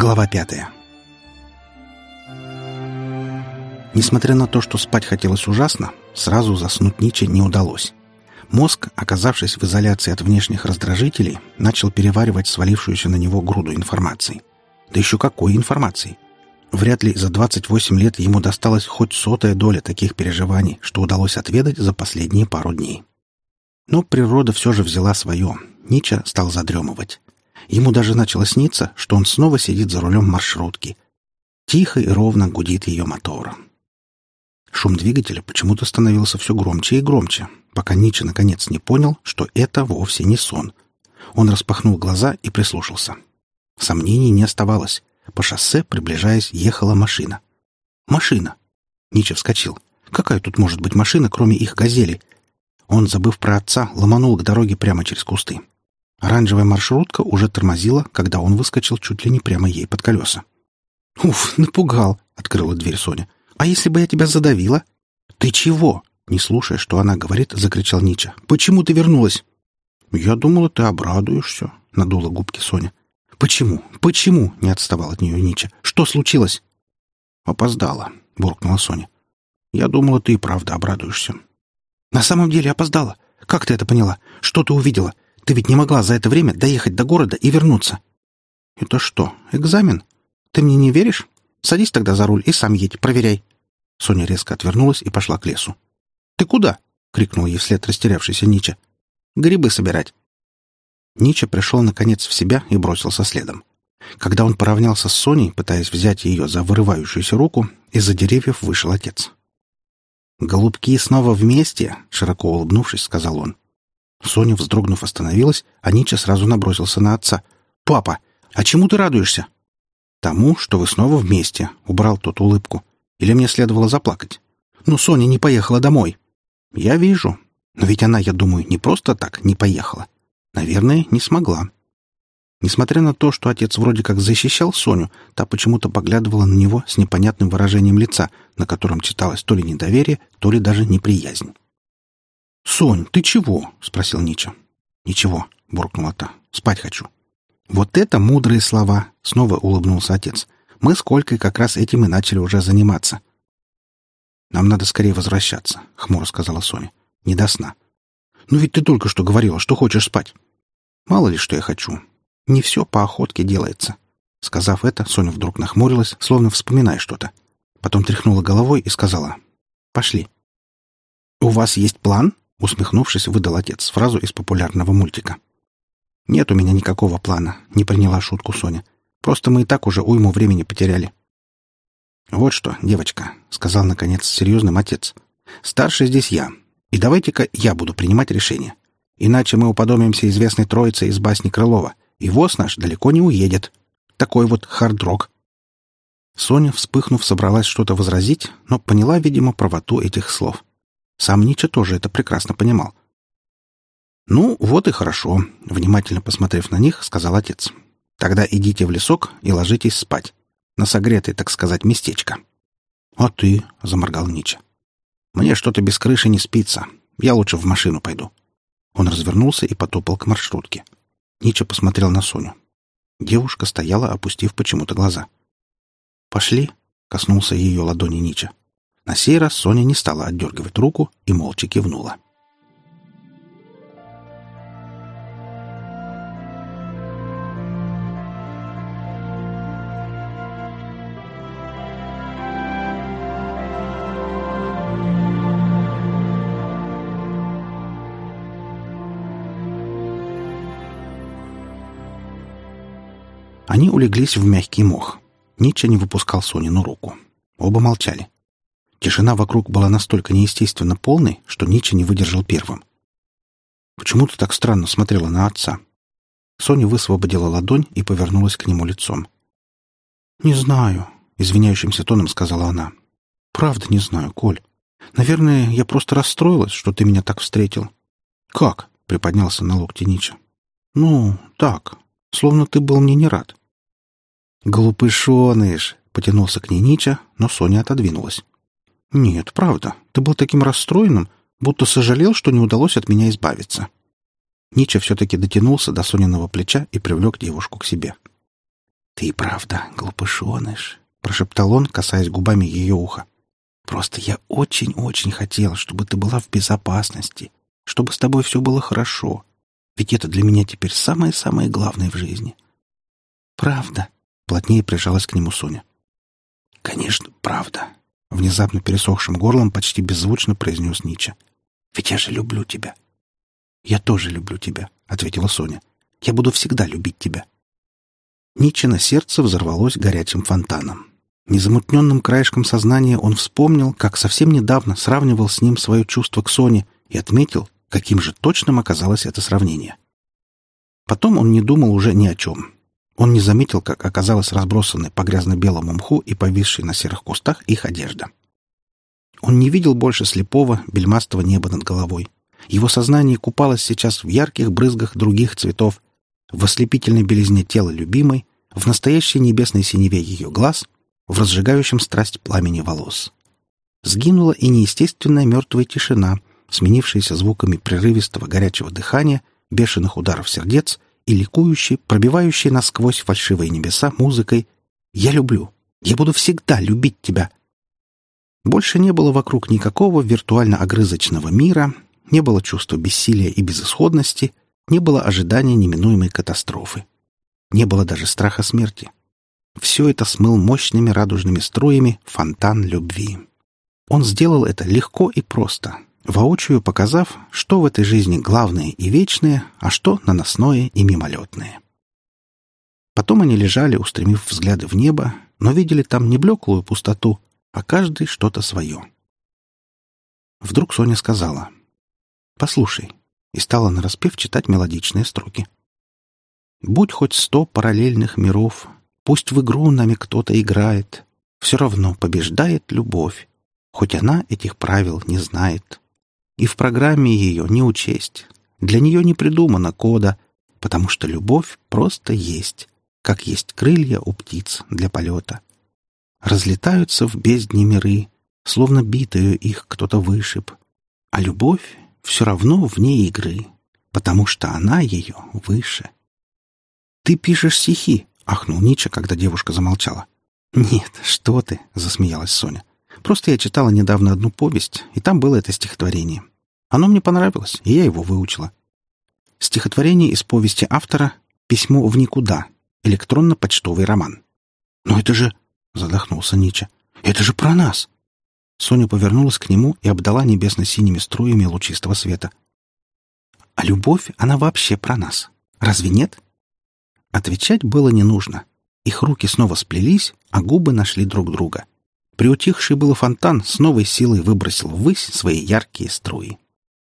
Глава пятая. Несмотря на то, что спать хотелось ужасно, сразу заснуть Ниче не удалось. Мозг, оказавшись в изоляции от внешних раздражителей, начал переваривать свалившуюся на него груду информации. Да еще какой информации! Вряд ли за 28 лет ему досталась хоть сотая доля таких переживаний, что удалось отведать за последние пару дней. Но природа все же взяла свое. Нича стал задремывать. Ему даже начало сниться, что он снова сидит за рулем маршрутки. Тихо и ровно гудит ее мотор. Шум двигателя почему-то становился все громче и громче, пока Нича наконец не понял, что это вовсе не сон. Он распахнул глаза и прислушался. Сомнений не оставалось. По шоссе, приближаясь, ехала машина. Машина! Нича вскочил. Какая тут может быть машина, кроме их газели? Он, забыв про отца, ломанул к дороге прямо через кусты. Оранжевая маршрутка уже тормозила, когда он выскочил чуть ли не прямо ей под колеса. «Уф, напугал!» — открыла дверь Соня. «А если бы я тебя задавила?» «Ты чего?» — не слушая, что она говорит, закричал Нича. «Почему ты вернулась?» «Я думала, ты обрадуешься», — надула губки Соня. «Почему? Почему?» — не отставал от нее Нича. «Что случилось?» «Опоздала», — буркнула Соня. «Я думала, ты и правда обрадуешься». «На самом деле опоздала. Как ты это поняла? Что ты увидела? Ты ведь не могла за это время доехать до города и вернуться». «Это что, экзамен? Ты мне не веришь? Садись тогда за руль и сам едь, проверяй». Соня резко отвернулась и пошла к лесу. «Ты куда?» — крикнул ей вслед растерявшийся Нича. «Грибы собирать». Нича пришел наконец в себя и бросился следом. Когда он поравнялся с Соней, пытаясь взять ее за вырывающуюся руку, из-за деревьев вышел отец. «Голубки снова вместе?» — широко улыбнувшись, сказал он. Соня, вздрогнув, остановилась, а Нича сразу набросился на отца. «Папа, а чему ты радуешься?» «Тому, что вы снова вместе», — убрал тот улыбку. «Или мне следовало заплакать?» «Ну, Соня не поехала домой». «Я вижу. Но ведь она, я думаю, не просто так не поехала. Наверное, не смогла. Несмотря на то, что отец вроде как защищал Соню, та почему-то поглядывала на него с непонятным выражением лица, на котором читалось то ли недоверие, то ли даже неприязнь. «Сонь, ты чего?» — спросил Нича. «Ничего», — буркнула та. «Спать хочу». «Вот это мудрые слова!» — снова улыбнулся отец. «Мы с Колькой как раз этим и начали уже заниматься». «Нам надо скорее возвращаться», — хмуро сказала Соня. «Не до сна». «Ну ведь ты только что говорила, что хочешь спать». «Мало ли, что я хочу. Не все по охотке делается». Сказав это, Соня вдруг нахмурилась, словно вспоминая что-то. Потом тряхнула головой и сказала «Пошли». «У вас есть план?» — усмехнувшись, выдал отец фразу из популярного мультика. «Нет у меня никакого плана», — не приняла шутку Соня. «Просто мы и так уже уйму времени потеряли». «Вот что, девочка», — сказал, наконец, серьезным отец. «Старший здесь я, и давайте-ка я буду принимать решение. Иначе мы уподобимся известной троице из басни Крылова, и воз наш далеко не уедет. Такой вот хард-рок». Соня, вспыхнув, собралась что-то возразить, но поняла, видимо, правоту этих слов. Сам Нича тоже это прекрасно понимал. «Ну, вот и хорошо», — внимательно посмотрев на них, сказал отец. «Тогда идите в лесок и ложитесь спать. На согретое, так сказать, местечко». «А ты?» — заморгал Нича. «Мне что-то без крыши не спится. Я лучше в машину пойду». Он развернулся и потопал к маршрутке. Нича посмотрел на Соню. Девушка стояла, опустив почему-то глаза. «Пошли», — коснулся ее ладони Нича. На сей раз Соня не стала отдергивать руку и молча кивнула. — Они улеглись в мягкий мох. Нича не выпускал Сонину руку. Оба молчали. Тишина вокруг была настолько неестественно полной, что Нича не выдержал первым. Почему ты так странно смотрела на отца? Соня высвободила ладонь и повернулась к нему лицом. «Не знаю», — извиняющимся тоном сказала она. «Правда не знаю, Коль. Наверное, я просто расстроилась, что ты меня так встретил». «Как?» — приподнялся на локте Нича. «Ну, так. Словно ты был мне не рад. «Глупышоныш!» — потянулся к ней Нича, но Соня отодвинулась. «Нет, правда. Ты был таким расстроенным, будто сожалел, что не удалось от меня избавиться». Нича все-таки дотянулся до Сониного плеча и привлек девушку к себе. «Ты и правда глупышоныш», — прошептал он, касаясь губами ее уха. «Просто я очень-очень хотел, чтобы ты была в безопасности, чтобы с тобой все было хорошо, ведь это для меня теперь самое-самое главное в жизни». «Правда», — плотнее прижалась к нему Соня. «Конечно, правда», — внезапно пересохшим горлом почти беззвучно произнес Нича. «Ведь я же люблю тебя». «Я тоже люблю тебя», — ответила Соня. «Я буду всегда любить тебя». Ничина сердце взорвалось горячим фонтаном. Незамутненным краешком сознания он вспомнил, как совсем недавно сравнивал с ним свое чувство к Соне и отметил, каким же точным оказалось это сравнение. Потом он не думал уже ни о чем. Он не заметил, как оказалась разбросанная по грязно-белому мху и повисшей на серых кустах их одежда. Он не видел больше слепого, бельмастого неба над головой. Его сознание купалось сейчас в ярких брызгах других цветов, в ослепительной белизне тела любимой, в настоящей небесной синеве ее глаз, в разжигающем страсть пламени волос. Сгинула и неестественная мертвая тишина, сменившаяся звуками прерывистого горячего дыхания, бешеных ударов сердец и ликующей, пробивающей насквозь фальшивые небеса музыкой «Я люблю! Я буду всегда любить тебя!» Больше не было вокруг никакого виртуально-огрызочного мира, не было чувства бессилия и безысходности, не было ожидания неминуемой катастрофы. Не было даже страха смерти. Все это смыл мощными радужными струями фонтан любви. Он сделал это легко и просто, воочию показав, что в этой жизни главное и вечное, а что наносное и мимолетное. Потом они лежали, устремив взгляды в небо, но видели там не блеклую пустоту, а каждый что-то свое. Вдруг Соня сказала «Послушай», и стала нараспев читать мелодичные строки. «Будь хоть сто параллельных миров, пусть в игру нами кто-то играет, все равно побеждает любовь, хоть она этих правил не знает и в программе ее не учесть. Для нее не придумано кода, потому что любовь просто есть, как есть крылья у птиц для полета. Разлетаются в бездне миры, словно битую их кто-то вышиб. А любовь все равно вне игры, потому что она ее выше. «Ты пишешь стихи», — ахнул Нича, когда девушка замолчала. «Нет, что ты», — засмеялась Соня. «Просто я читала недавно одну повесть, и там было это стихотворение. Оно мне понравилось, и я его выучила. Стихотворение из повести автора «Письмо в никуда», электронно-почтовый роман. «Но это же...» — задохнулся Нича. «Это же про нас!» Соня повернулась к нему и обдала небесно-синими струями лучистого света. «А любовь, она вообще про нас. Разве нет?» Отвечать было не нужно. Их руки снова сплелись, а губы нашли друг друга. Приутихший было фонтан с новой силой выбросил ввысь свои яркие струи.